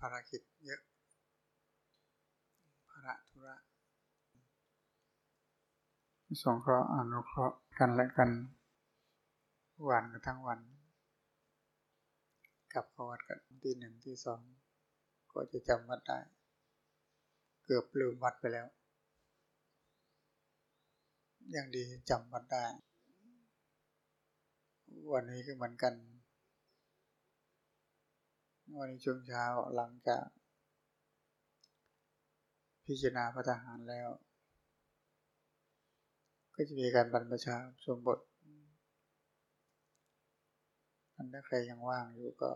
ภารกิจเยอะภาระธุระสงเคราะห์อนุเคราะห์กันและกัน วันกันทั้งวันกับขวัดกันที่หนึ่งที่สองก็จะจำวัดได้ เกือบลืมวัดไปแล้วยังดีจำวัดได้ วันนี้ก็เหมือนกัน วันนี้ช่วงเช้าหลังจาก พิจารณาพระทหารแล้ว ก็จะมีการบรรพชาสมบทอันถ้าใครยังว่างอยู่ก็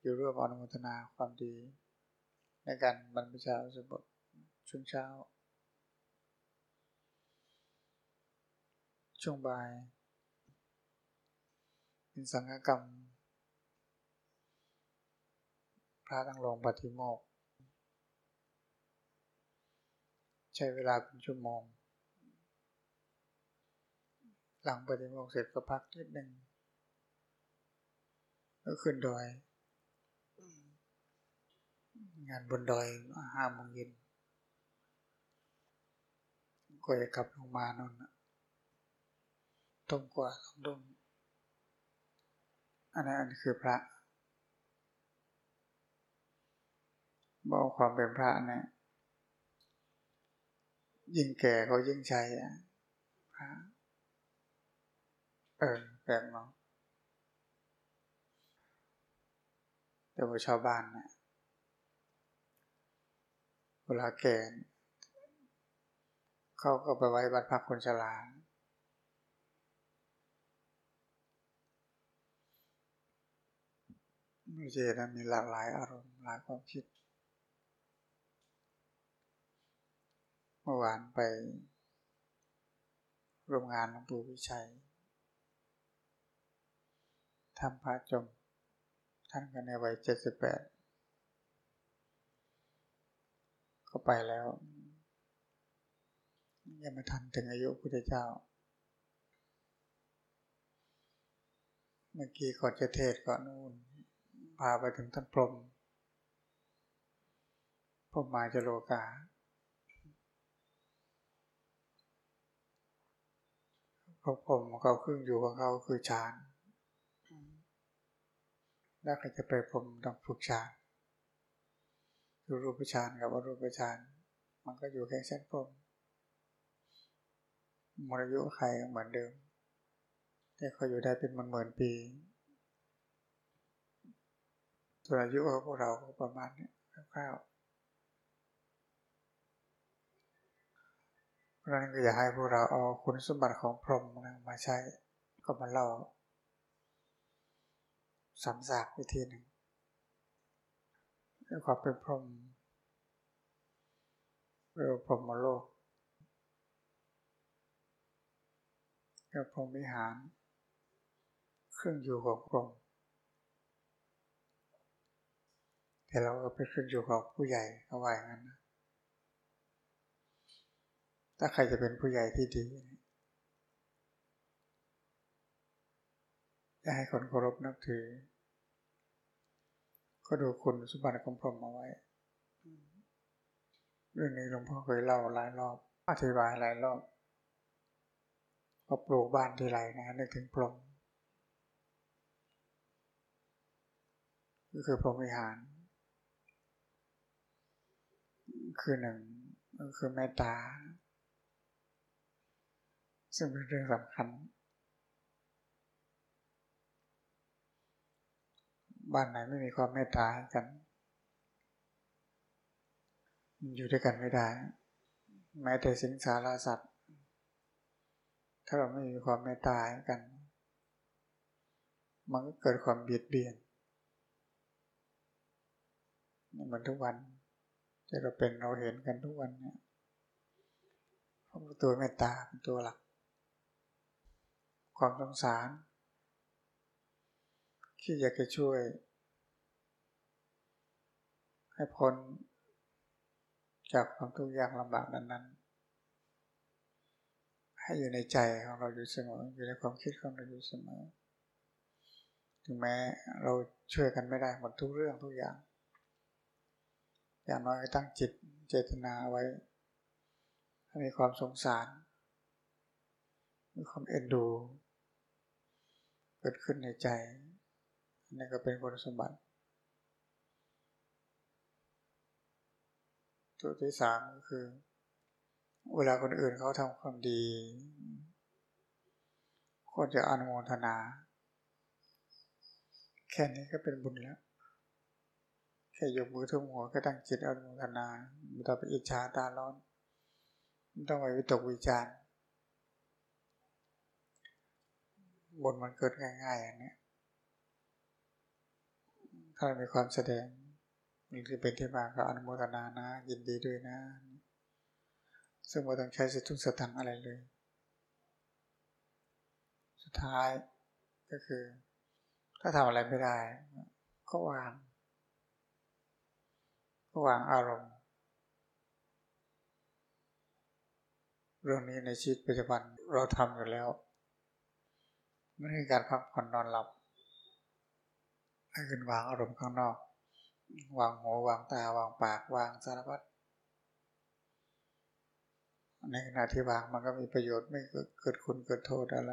อยู่ร่วมอนุโมทนาความดี ในการบรรพชาสมบทช่วงเช้า ช่วงบ่าย เป็นสังฆกรรมพ ระตั้งลงปฏิโมก ใช้เวลาเป็นชั่วโมง หลังปฏิโมกเสร็จก็พักนิดหนึ่งก็ขึ้นดอย งานบนดอยห้าโมงเย็นก็จะกลับลงมานอนต้มกว่าสองต้มอันนั้นคือพระ บอกความเป็นพระเนี่ยยิ่งแก่เขายิ่งใช้พระเออแปลกเนาะแต่ว่าชาวบ้านเนี่ยเวลาแก่เขาก็ไปไว้บัดพักคนชราไม่ใช่นะมีหลากหลายอารมณ์หลายความคิด เมื่อวานไปร่วมงานหลวงปู่วิชัยทำพระจม ท่านก็ในวัยเจ็ดสิบแปดก็ไปแล้ว ยังไม่ทันถึงอายุพุทธเจ้า เมื่อกี้ก่อนจะเทศก่อนนู่น พาไปถึงท่านพรมพรมมาจโลกา เขาผมเขาขึ้นอยู่กับเขาคือฌานแล้วใครจะไปผมต้องฝึกฌานคือรูปฌานกับอรูปฌานมันก็อยู่แค่เส้นผมมรยุใครเหมือนเดิมแต่เขาอยู่ได้เป็นหมื่นๆปีส่วนอายุของพวกเราก็ประมาณนี้คร่าวๆเพราะ นั้นก็อยากให้พวกเราเอาคุณสมบัติของพรหมมาใช้ก็มาเล่าสามสากวิธีหนึ่งด้วยความเป็นพรหมเรียกพรหมโลกกับพรหมวิหาร เครื่องอยู่ของพรหมแต่เราก็เป็นเครื่องอยู่ของผู้ใหญ่เอาไว้งั้นนะ ถ้าใครจะเป็นผู้ใหญ่ที่ดีจะให้คนเคารพนับถือ ก็ดูคุณสมบัติของพรหมเอาไว้ เรื่องนี้หลวงพ่อเคยเล่าหลายรอบ อธิบายหลายรอบพอปลูกบ้านทีไรนะนึกถึงพรหมก็คือพรหมวิหาร คือหนึ่งก็คือเมตตา ซึ่งเป็นเรื่องสำคัญ บ้านไหนไม่มีความเมตตากัน อยู่ด้วยกันไม่ได้ แม้แต่สิงสารสัตว์ ถ้าเราไม่มีความเมตตากัน มันก็เกิดความเบียดเบียนเหมือนทุกวันที่เราเป็นเราเห็นกันทุกวันเนี่ยเพราะตัวเมตตาเป็นตัวหลัก ความสงสารที่อยากจะช่วย ให้พ้นจากความทุกข์ยากลำบากนั้นๆ ให้อยู่ในใจของเราอยู่เสมอ อยู่ในความคิดของเราอยู่เสมอ ถึงแม้เราช่วยกันไม่ได้หมดทุกเรื่องทุกอย่าง อย่างน้อยตั้งจิตเจตนาไว้ให้มีความสงสาร มีความเอ็นดู เกิดขึ้นในใจนี่ก็เป็นคุณสมบัติ ตัวที่สามก็คือ เวลาคนอื่นเขาทำความดีควรจะอนุโมทนา แค่นี้ก็เป็นบุญแล้ว แค่ยกมือทุ่มหัวก็ตั้งจิตอนุโมทนาไม่ต้องไปอิจฉาตาร้อนไม่ต้องไปวิตกวิจารณ์ บนมันเกิดง่ายๆอันนี้ถ้ามีความแสดงนี่คือเป็นที่มาก็อนุโมทนานะ ยินดีด้วยนะ ซึ่งไม่ต้องใช้สิทุกสตังอะไรเลย สุดท้ายก็คือ ถ้าทำอะไรไม่ได้ ก็วาง ก็วางอารมณ์ เรื่องนี้ในชีวิตปัจจุบันเราทำอยู่แล้ว ไม่ใช่การพักผ่อนนอนหลับให้ขึ้นวางอารมณ์ข้างนอก วางหัววางตาวางปากวางสารพัดในขณะที่วางมันก็มีประโยชน์ไม่เกิดคุณเกิดโทษอะไร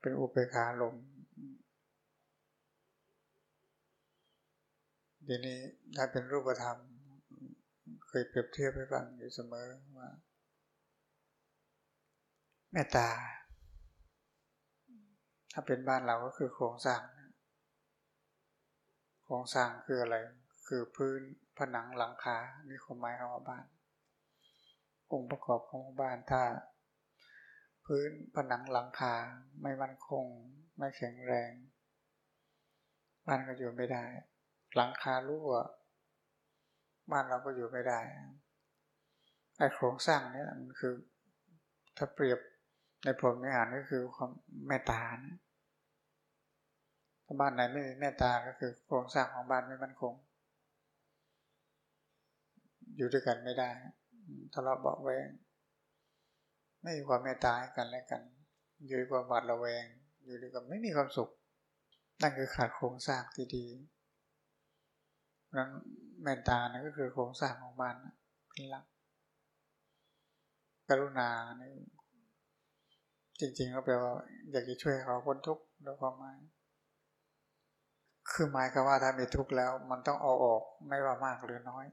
เป็นอุเบกขาลมทีนี้ถ้าเป็นรูปธรรม เคยเปรียบเทียบให้ฟังอยู่เสมอว่าเมตตา ถ้าเป็นบ้านเราก็คือโครงสร้าง โครงสร้างคืออะไร คือพื้นผนังหลังคานี่ความหมายของบ้าน องค์ประกอบของบ้านถ้า พื้นผนังหลังคาไม่มั่นคง ไม่แข็งแรง บ้านก็อยู่ไม่ได้ หลังคารั่วบ้านเราก็อยู่ไม่ได้ไอ้โครงสร้างนี่มันคือ ถ้าเปรียบ ในพรหมวิหารก็คือความเมตตานะบ้านไหนไม่มีเมตตาก็คือโครงสร้างของบ้านไม่มั่นคง อยู่ด้วยกันไม่ได้ทะเลาะเบาแวงไม่มีความเมตตาให้กันและกัน อยู่ด้วยความหวาดระแวง อยู่ด้วยกันไม่มีความสุข นั่นคือขาดโครงสร้างที่ดีนั้นเมตตานะก็คือโครงสร้างของบ้านเป็นหลักกรุณานี่ จริงๆก็แปลว่าอยากจะช่วยเขาพ้นทุกข์ด้วยความหมายคือหมายก็ว่าถ้ามีทุกข์แล้ว มันต้องเอาออกไม่ว่ามากหรือน้อย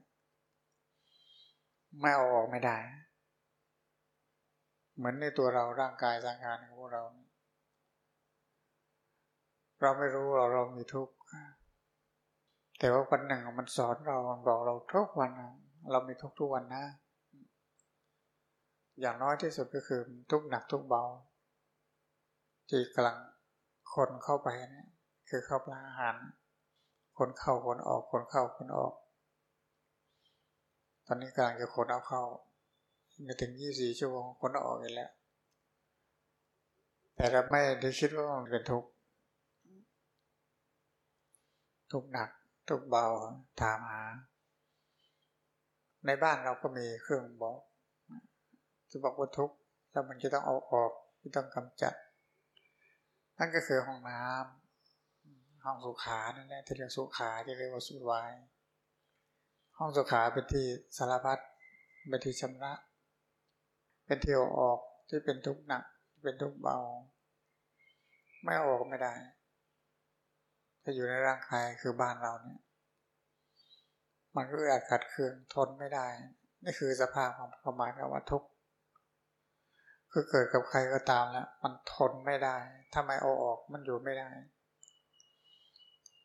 ไม่เอาออกไม่ได้ เหมือนในตัวเราร่างกายสังขารของพวกเรา เราไม่รู้เราเรามีทุกข์แต่ว่าวันหนึ่งมันสอนเรามันบอกเราทุกวันเรามีทุกทุกวันนะ อย่างน้อยที่สุดก็คือทุกหนักทุกเบา ที่กำลังคนเข้าไปเนี่ยคือเข้าปลาอาหาร คนเข้าคนออก คนเข้าคนออก ตอนนี้กำลังจะคนเอาเข้าไม่ถึงยี่สี่ชั่วโมงคนออกอีกแล้ว แต่เราไม่ได้คิดว่ามันเป็นทุกข์ทุกหนัก ทุกเบาถามหา ในบ้านเราก็มีเครื่องบอก จะบอกว่าทุกข์แล้วมันจะต้องเอาออกที่ต้องกำจัด นั่นก็คือห้องน้ำห้องสุขานั่นแหละที่เรียกสุขาที่เรียกว่าสุวายห้องสุขาเป็นที่สารพัดเป็นที่ชำระ เป็นที่ออกที่เป็นทุกข์หนัก เป็นทุกข์เบา ไม่ออกไม่ได้ ถ้าอยู่ในร่างกายคือบ้านเราเนี่ย มันก็อาจขัดเคืองทนไม่ได้ นี่คือสภาพของความหมายคำว่าทุกข์ คือเกิดกับใครก็ตามแล้วมันทนไม่ได้ถ้าไม่เอาออกมันอยู่ไม่ได้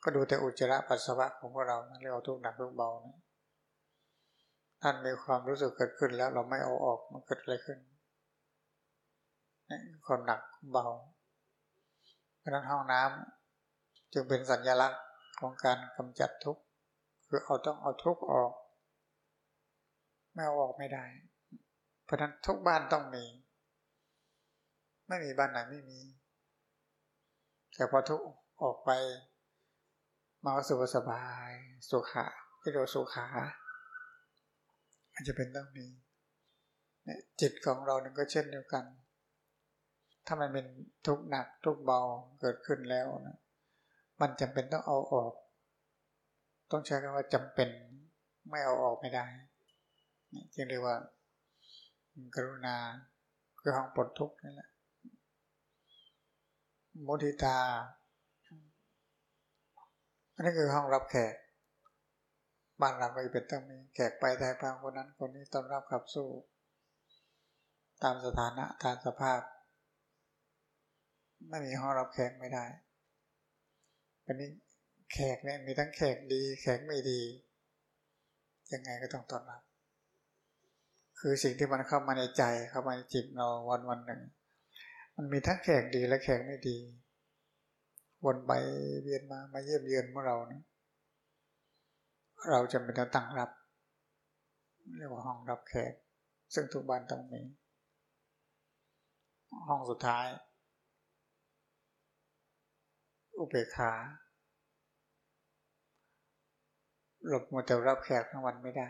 ก็ดูแต่อุจจาระปัสสาวะของพวกเราเรียกว่าทุกหนักทุกเบานะท่านมีความรู้สึกเกิดขึ้นแล้วเราไม่เอาออกมันเกิดอะไรขึ้นนี่ความหนักเบาเพราะนั้นห้องน้ำจึงเป็นสัญลักษณ์ของการกำจัดทุกข์คือเอาต้องเอาทุกข์ออก ไม่เอาออกไม่ได้ เพราะนั้นทุกบ้านต้องมี ไม่มีบ้านไหนไม่มี แต่พอทุกออกไป มาสุขสบาย สุขาที่เราสุขาอาจจะเป็นต้องมีจิตของเรานึ่งก็เช่นเดียวกัน ถ้ามันเป็นทุกข์หนักทุกเบาเกิดขึ้นแล้วนะมันจำเป็นต้องเอาออก ต้องใช้คำว่าจำเป็นไม่เอาออกไม่ได้จึงเรียกว่ากรุณาคือห้องปลดทุกข์นั่นแหละ มุทิตา อันนี้คือห้องรับแขก บ้านเราก็เป็นต้องมีแขกไปแต่พางคนนั้น คนนี้ต้อนรับขับสู้ ตามสถานะตามสภาพ ไม่มีห้องรับแขกไม่ได้ อันนี้แขกเนี่ยมีทั้งแขกดี แขกไม่ดี ยังไงก็ต้องต้อนรับ คือสิ่งที่มันเข้ามาในใจเข้ามาในจิตเราวันวันหนึ่ง มันมีทั้งแขกดีและแขกไม่ดีวนไปเวียนมามาเยี่ยมเยือนเมื่อเรานะเราจะเป็นตั้งรับ เรียกว่าห้องรับแขก ซึ่งทุกบ้านต้องมี ห้องสุดท้าย อุเบกขาหลบมัวแต่รับแขกทั้งวันไม่ได้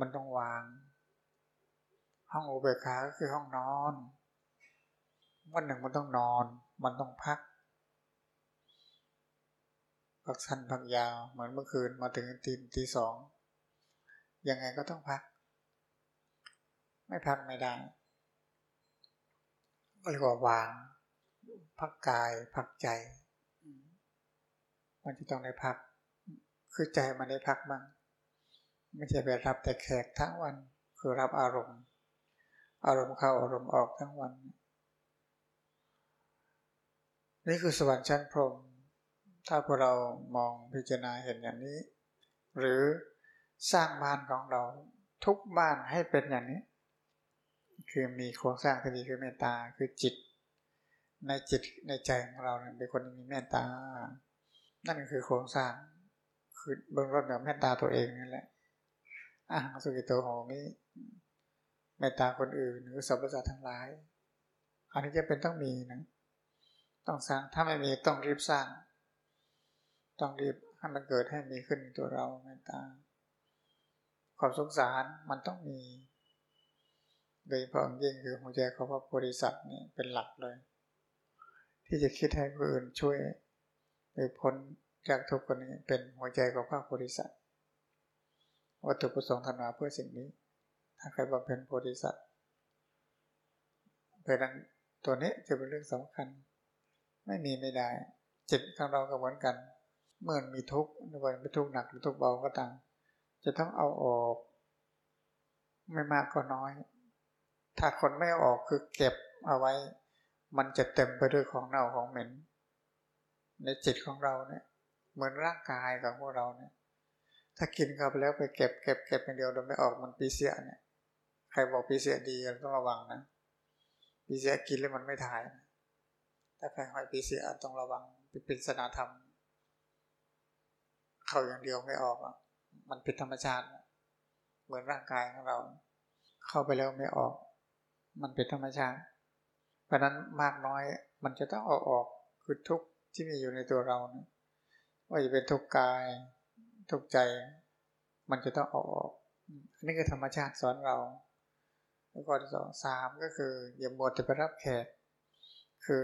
มันต้องวาง ห้องอุเบกขาก็คือห้องนอนวันหนึ่งมันต้องนอน มันต้องพัก พักสั้นพักยาว เหมือนเมื่อคืนมาถึงตีตีสองยังไงก็ต้องพัก ไม่พักไม่ได้ก็เรียกว่าวาง พักกายพักใจ มันจะต้องได้พัก คือใจมันได้พักบ้างไม่ใช่ไปรับแต่แขกทั้งวัน คือรับอารมณ์ อารมณ์เข้าอารมณ์ออกทั้งวัน นี่คือสวรรค์ชั้นพรมถ้าพวกเรามองพิจารณาเห็นอย่างนี้ หรือสร้างบ้านของเราทุกบ้านให้เป็นอย่างนี้ คือมีโครงสร้างที่ดีคือเมตตาคือจิต ในจิตในใจของเราเป็นคนมีเมตตา นั่นคือโครงสร้างคือเบื้องต้นแบบเมตตาตัวเองนี่แหละอะสุกิโตโหมิ เมตตาคนอื่น หรือสรรพสัตว์ทั้งหลาย อันนี้จะเป็นต้องมีนะต้องสร้างถ้าไม่มีต้องรีบสร้าง ต้องรีบให้มันเกิดให้มีขึ้นตัวเราเมตตา ความสงสารมันต้องมี โดยเฉพาะยิ่งคือหัวใจของพระโพธิสัตว์นี่เป็นหลักเลย ที่จะคิดให้ผู้อื่นช่วยหรือพ้นจากทุกข์นนี้เป็นหัวใจของพระโพธิสัตว์วัตถุประสงค์ธรรมาเพื่อสิ่งนี้ ถ้าใครบำเพ็ญโพธิสัตว์เพราะนั้นตัวนี้จะเป็นเรื่องสำคัญ ไม่มีไม่ได้ จิตของเราก็เหมือนกัน เมื่อมีทุกข์ไม่ว่าเป็นทุกข์หนักหรือทุกข์เบาก็ตามจะต้องเอาออก ไม่มากก็น้อย ถ้าคนไม่ออกคือเก็บเอาไว้ มันจะเต็มไปด้วยของเน่าของเหม็น ในจิตของเราเนี่ยเหมือนร่างกายของพวกเราเนี่ยถ้ากินเข้าไปแล้วไปเก็บเก็บเก็บอย่างเดียวโดยไม่ออกมันปีเสียเนี่ย ใครบอกปีเสียดีต้องระวังนะปีเสียกินแล้วมันไม่ถ่ายถ้าใครห้อยปีเสียต้องระวังเป็นปริศนาธรรม เข้าอย่างเดียวไม่ออกอะมันผิดธรรมชาติ เหมือนร่างกายของเรา เข้าไปแล้วไม่ออก มันเป็นธรรมชาติ เพราะนั้นมากน้อยมันจะต้องออกออกคือทุกที่มีอยู่ในตัวเรานะว่าจะเป็นทุกกาย ทุกใจ มันจะต้องออกออก อันนี้คือธรรมชาติสอนเรา แล้วก็ที่สองสามก็คืออย่าหมดแต่ไปรับแขก คือ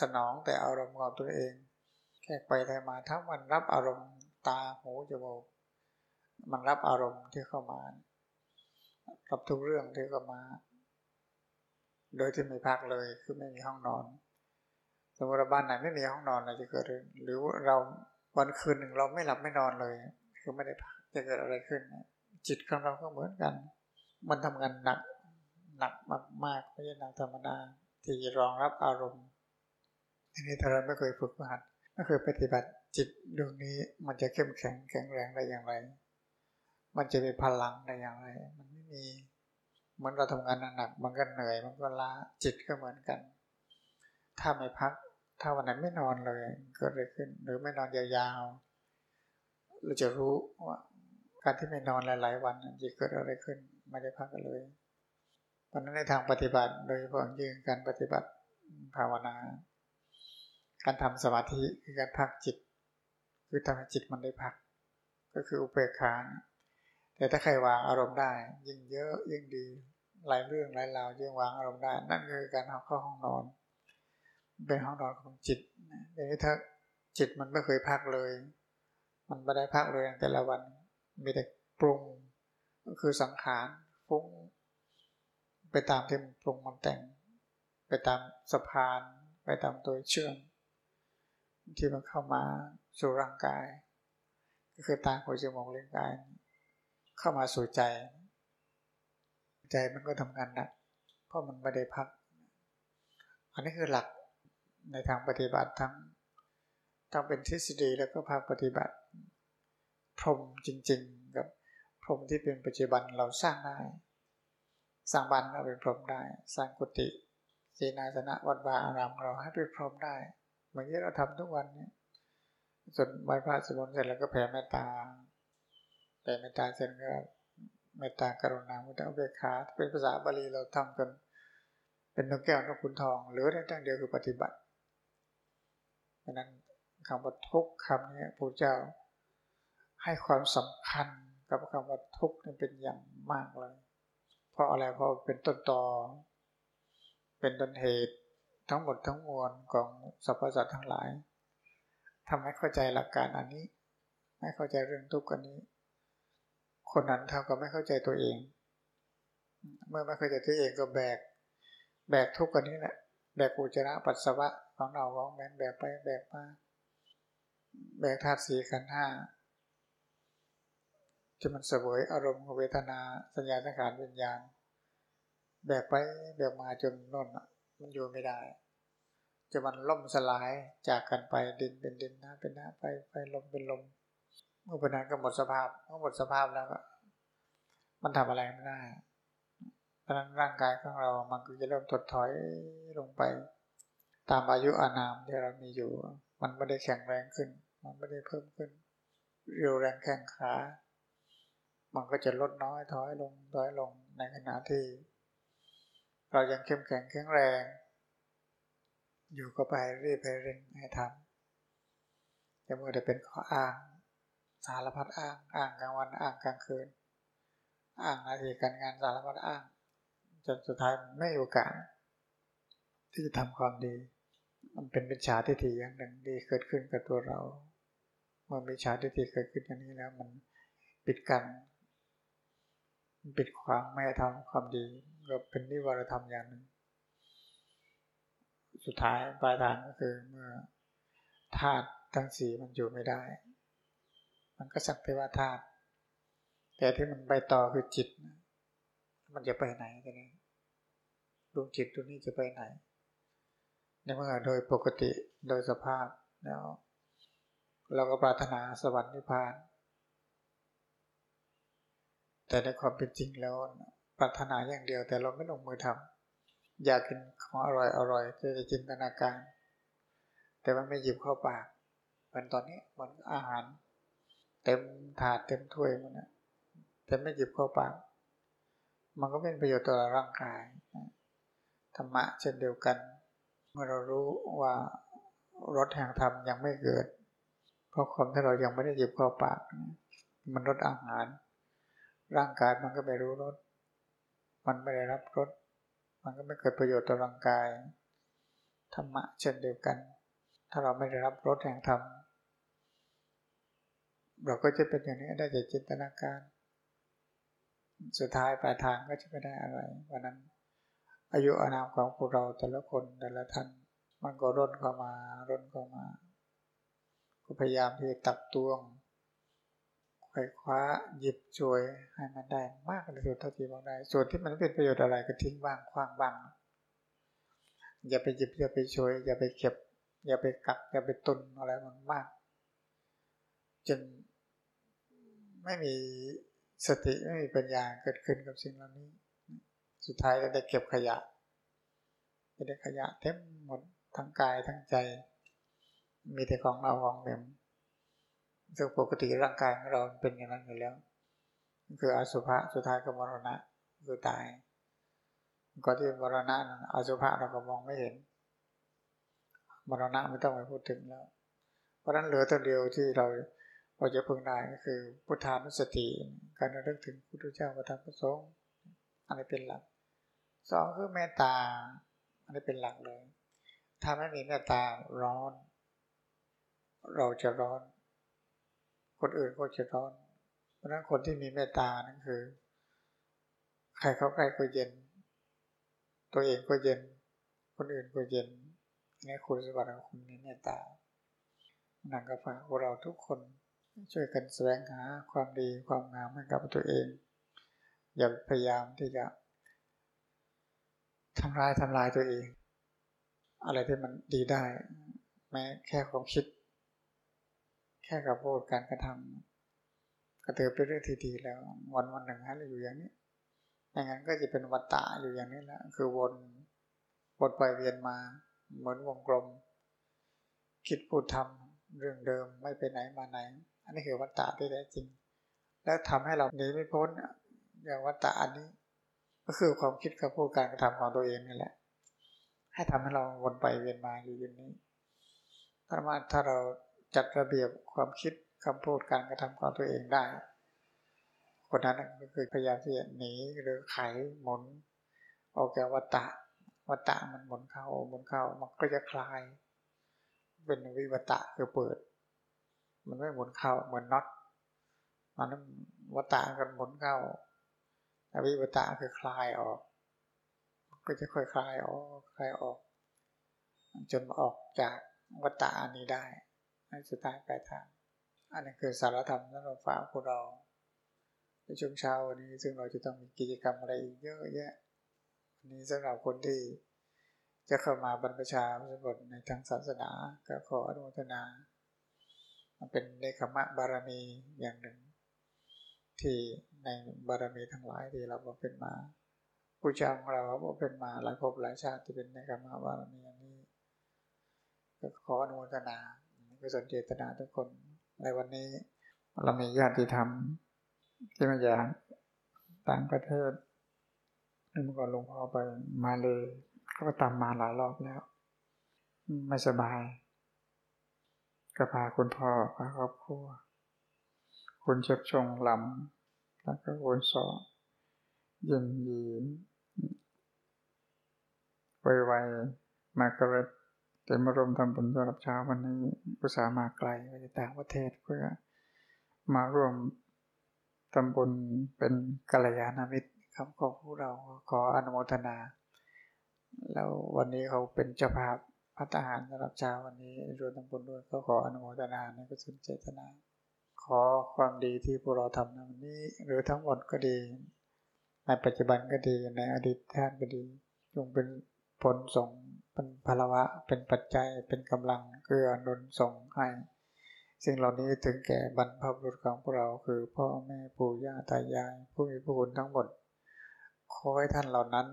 สนองแต่อารมณ์ของตัวเอง แขกไปแต่มาทั้งวันรับอารมณ์ตาหูจมูกมันรับอารมณ์ที่เข้ามา รับทุกเรื่องที่เข้ามา โดยที่ไม่พักเลยคือไม่มีห้องนอน สมมติบ้านไหนไม่มีห้องนอนอะไรจะเกิดหรือเราวันคืนหนึ่งเราไม่หลับไม่นอนเลย คือไม่ได้พักจะเกิดอะไรขึ้น จิตของเราก็เหมือนกัน มันทำงานหนัก หนักมากๆไม่ใช่หนักธรรมดาที่จะรองรับอารมณ์อันนี้ถ้าเราไม่เคยฝึกหัดไม่เคยปฏิบัติจิตดวงนี้มันจะเข้มแข็งแข็งแรงได้อย่างไร มันจะมีพลังได้อย่างไร มันไม่มีเหมือนเราทำงานหนักมันก็เหนื่อยมันก็ล้าจิตก็เหมือนกัน ถ้าไม่พัก ถ้าวันนั้นไม่นอนเลยเกิดอะไรขึ้น หรือไม่นอนยาวๆเราจะรู้ว่าการที่ไม่นอนหลาย ๆ วันจะเกิดอะไรขึ้นไม่ได้พักกันเลย ราะนั้นในทางปฏิบัติ โดยเฉพาะยิ่งการปฏิบัติภาวนา การทำสมาธิคือการพักจิต คือทำให้จิตมันได้พัก ก็คืออุเบกขาแต่ถ้าใครวางอารมณ์ได้ ยิ่งเยอะยิ่งดีหลายเรื่องหลายราวยังวางอารมณ์ได้ นั่นคือการเข้าห้องนอน เป็นห้องนอนของจิตแต่ถ้าจิตมันไม่เคยพักเลย มันไม่ได้พักเลยแต่ละวันมีแต่ปรุงก็คือสังขารฟุ้ง ไปตามที่มันปรุงมันแต่ง ไปตามสะพาน ไปตามตัวเชื่อม ที่มันเข้ามาสู่ร่างกาย ก็คือตาหูจมูกลิ้นกาย เข้ามาสู่ใจ ใจมันก็ทำงานหนักเพราะมันไม่ได้พัก อันนี้คือหลักในทางปฏิบัติทั้งทั้งเป็นทฤษฎีแล้วก็ภาคปฏิบัติ พรมจริงๆกับพรมที่เป็นปัจจุบันเราสร้างได้ สร้างบ้านเราเป็นพรหมได้ สร้างกุฏิศีนาสนะวัดวาอารามเราให้เป็นพรหมได้เหมือนที่เราทำทุกวันเนี้ส่วนไหว้พระสวดมนต์เสร็จแล้วก็แผ่เมตตาแผ่เมตตาเสร็จก็เมตตากรุณามุตตะเบกขาเป็นภาษาบาลีเราทำกัน เป็นนกแก้วนกขุนทอง หรือได้ตั้งเดียวคือปฏิบัติเพราะนั้นคำว่าทุกคำนี้พระเจ้าให้ความสำคัญกับคำว่าทุกนี่เป็นอย่างมากเลย เพราะอะไรเพราะเป็นต้นตอเป็นต้นเหตุทั้งหมดทั้งมวลของสรรพสัตว์ทั้งหลายทำให้เข้าใจหลักการอันนี้ ไม่เข้าใจเรื่องทุกข์อันนี้ คนนั้นเท่ากับไม่เข้าใจตัวเอง เมื่อไม่เข้าใจตัวเองก็แบก แบกทุกข์อันนี้แหละแบกอุจจาระปัสสาวะของเราของแบกแบกไปแบกมาแบกธาตุสีขันธ์ห้า ที่มันเสวยอารมณ์เวทนาสัญญาสังขารวิญญาณ แบกไปแบกมาจนน่นมันอยู่ไม่ได้จะมันล่มสลายจากกันไปดินเป็นดินน้ำเป็นน้ำไปไปลมเป็นลมเมื่อเป็นนั้นก็หมดสภาพเมื่อหมดสภาพแล้วก็มันทำอะไรไม่ได้เพราะนั้นร่างกายของเรามันก็จะเริ่มถดถอยลงไป ตามอายุอานามที่เรามีอยู่ มันไม่ได้แข็งแรงขึ้น มันไม่ได้เพิ่มขึ้น เรียวแรงแข็งขา มันก็จะลดน้อยถอยลงถอยลงในขณะที่ เรายังเข้มแข็งแข็งแรง อยู่ก็ไปรีบไปเร่งให้ทำจะเมื่อจะเป็นข้ออ้าง สารพัดอ้างอ้างกลางวันอ้างกลางคืน อ้างนาทีการงานสารพัดอ้างจนสุดท้ายไม่โอกาสที่จะทำความดี มันเป็นวิชาทิฏฐิอย่างหนึ่งดีเกิดขึ้นกับตัวเรา เมื่อวิชาทิฏฐิเกิดขึ้นอย่างนี้แล้วมันปิดกัน ปิดขวางไม่ทำความดี ก็เป็นนิวรธรรมอย่างหนึ่ง สุดท้ายปลายทางก็คือเมื่อธาตุทั้งสี่มันอยู่ไม่ได้ มันก็สักแต่ว่าธาตุแต่ที่มันไปต่อคือจิต มันจะไปไหนกันนี้ดวงจิตตัวนี้จะไปไหนในเมื่อโดยปกติโดยสภาพแล้ว เราก็ปรารถนาสวรรค์นิพพาน แต่ในความเป็นจริงแล้วปรารถนาอย่างเดียวแต่เราไม่ลงมือทำอยากกินของอร่อยอร่อยจะจะจินตนาการ แต่มันไม่หยิบเข้าปากเหมือนตอนนี้มันอาหาร เต็มถาดเต็มถ้วยมันนะแต่ไม่หยิบเข้าปาก มันก็เป็นประโยชน์ต่อร่างกายธรรมะเช่นเดียวกัน เมื่อเรารู้ว่ารสแห่งธรรมยังไม่เกิด เพราะความที่เรายังไม่ได้หยิบเข้าปาก มันรสอาหาร ร่างกายมันก็ไม่รู้รสมันไม่ได้รับรสมันก็ไม่เกิดประโยชน์ต่อร่างกาย ธรรมะเช่นเดียวกัน ถ้าเราไม่ได้รับรสแห่งธรรมเราก็จะเป็นอย่างนี้ได้จากจินตนาการ สุดท้ายปลายทางก็จะไม่ได้อะไรวันนั้น อายุอานามของพวกเราแต่ละคนแต่ละท่าน มันก็ร่นเข้ามาร่นเข้ามา ก็พยายามที่จะตักตวง ไปคว้าหยิบช่วยให้มันได้มากที่สุดเท่าที่มองได้ ส่วนที่มันเป็นประโยชน์อะไรก็ทิ้งบ้างคว้างบ้าง อย่าไปหยิบอย่าไปช่วย อย่าไปเก็บ อย่าไปกักอย่าไปตุนอะไรมันมากจนไม่มีสติไม่มีปัญญาเกิดขึ้นกับสิ่งเหล่านี้ สุดท้ายก็ได้เก็บขยะจะได้ขยะเต็มหมดทั้งกายทั้งใจ มีแต่ของเราของเดิม ซึ่งปกติร่างกายของเราเป็นอย่างนั้นอยู่แล้ว คืออสุภะสุดท้ายก็มรณะคือตายก่อนที่มรณะนั้นอสุภะเราก็มองไม่เห็น มรณะไม่ต้องไปพูดถึงแล้ว เพราะนั้นเหลือตัวเดียวที่เราเราจะพึงได้ก็คือพุทธานุสติ การระลึกถึงพุทธเจ้าพระธรรมพระสงฆ์อะไรเป็นหลักสองคือเมตตาอันนี้เป็นหลักเลย ถ้าไม่มีเมตตาร้อน เราจะร้อน คนอื่นก็จะร้อน เพราะนั้นคนที่มีเมตตานั่นคือ ใครเขาใครก็เย็น ตัวเองก็เย็น คนอื่นก็เย็นนี่คุณสมบัติของคนมีเมตตานังก็ฝากพวกเราทุกคนช่วยกันแสวงหาความดีความงามให้กับตัวเอง อย่าพยายามที่จะทำลายทำลายตัวเอง อะไรที่มันดีได้ แม้แค่ความคิด แค่กับพูดการกระทำกระเตือเป็นเรื่องที่ดีแล้ว วันวันหนึ่งให้เราอยู่อย่างนี้อย่งั้นก็จะเป็นวัฏฏะอยู่อย่างนี้แหละคือวนวนไปเวียนมาเหมือนวงกลม คิดพูดทำเรื่องเดิมไม่ไปไหนมาไหน อันนี้คือวัฏฏะที่แท้จริง แล้วทำให้เราหนีไม่พ้นอย่างวัฏฏะอันนี้ ก็คือความคิดกับพูดการกระทำของตัวเองนี่แหละ ให้ทำให้เราวนไปเวียนมาอยู่อย่างนี้ถ้ามาถ้าเรา จัดระเบียบความคิดคำพูดการกระทำของตัวเองได้ คนนั้นก็คือพยายามที่จะหนีหรือไขหมุนออกจากวัฏฏะวัฏฏะมันหมุนเข้าหมุนเข้ามันก็จะคลาย เป็นวิวัตะคือเปิด มันไม่หมุนเข้าเหมือนน็อตมันวัฏฏะกันหมุนเข้าอวิวัตะคือคลายออก ก็จะค่อยคลายออกคลายออก จนออกจากวัตะนี้ได้ ในสุดท้ายปลายทาง อันนี้คือสารธรรมที่เราฝากพวกเรา ในช่วงเช้าวันนี้ซึ่งเราจะต้องมีกิจกรรมอะไรอีกเยอะแยะวันนี้สำหรับคนที่จะเข้ามาบรรพชาพระบทในทางศาสนาก็ขออนุโมทนามันเป็นในคมะบารมีอย่างหนึ่ง ที่ในบารมีทั้งหลายที่เราบอกเป็นมาผู้เจ้าของเราบอกเป็นมาหลายภพหลายชาติที่เป็นในกรรมบารมีอันนี้ก็ขออนุโมทนา กุศลเจตนาทุกคน ในวันนี้เรามีญาติธรรม ที่มาจากต่างประเทศเมื่อก่อนหลวงพ่อไปมาเลยก็ตามมาหลายรอบแล้ว ไม่สบาย ก็พาคุณพ่อพาครอบครัว คุณเจ็บชงลำแล้วก็คุณสอยินยีไวไวมาเกรต เต็มรมทำบุญสำหรับเช้าวันนี้กุศามาไกลไปต่างประเทศเพื่อมาร่วมทำบุญเป็นกัลยาณมิตรครับของพวกเราขออนุโมทนา แล้ววันนี้เขาเป็นเจ้าภาพพัฒหารสำหรับเช้าวันนี้รวมทำบุญด้วยก็ขออนุโมทนาในกุศลเจตนา ขอความดีที่พวกเราทำในวันนี้ หรือทั้งหมดก็ดี ในปัจจุบันก็ดีในอดีตท่านก็ดีจงเป็นผลส่ง เป็นพลวะ เป็นปัจจัยเป็นกำลังเกื้อหนุนส่งให้สิ่งเหล่านี้ถึงแก่บรรพบุรุษของพวกเราคือพ่อแม่ปู่ย่าตายาย ผู้มีพระคุณทั้งหมด ขอให้ท่านเหล่านั้น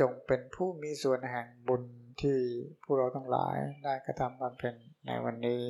จงเป็นผู้มีส่วนแห่งบุญที่พวกเราทั้งหลายได้กระทำบำเพ็ญในวันนี้